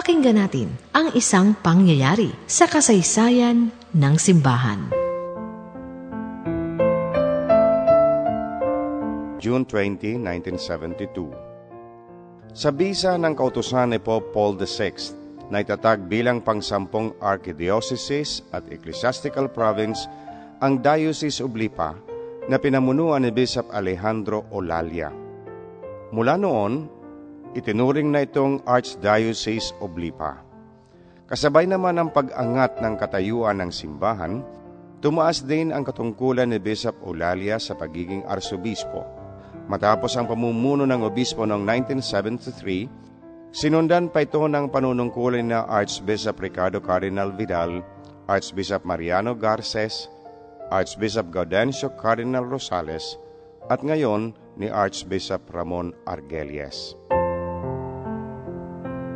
Pakinggan natin ang isang pangyayari sa kasaysayan ng simbahan. June 20, 1972 Sa bisa ng kautusan ni Pope Paul VI na itatag bilang pangsampung archdiocese at ecclesiastical province ang Diocese of Lipa na pinamunuan ni Bishop Alejandro Olalia. Mula noon, itinuring na itong Archdiocese of Lipa. Kasabay naman ang pag-angat ng katayuan ng simbahan, tumaas din ang katungkulan ni Bishop Olalia sa pagiging arsobispo. Matapos ang pamumuno ng obispo noong 1973, sinundan pa ito ng panunungkulin na Archbishop Ricardo Cardinal Vidal, Archbishop Mariano Garces, Archbishop Gaudencio Cardinal Rosales, at ngayon ni Archbishop Ramon Argelies.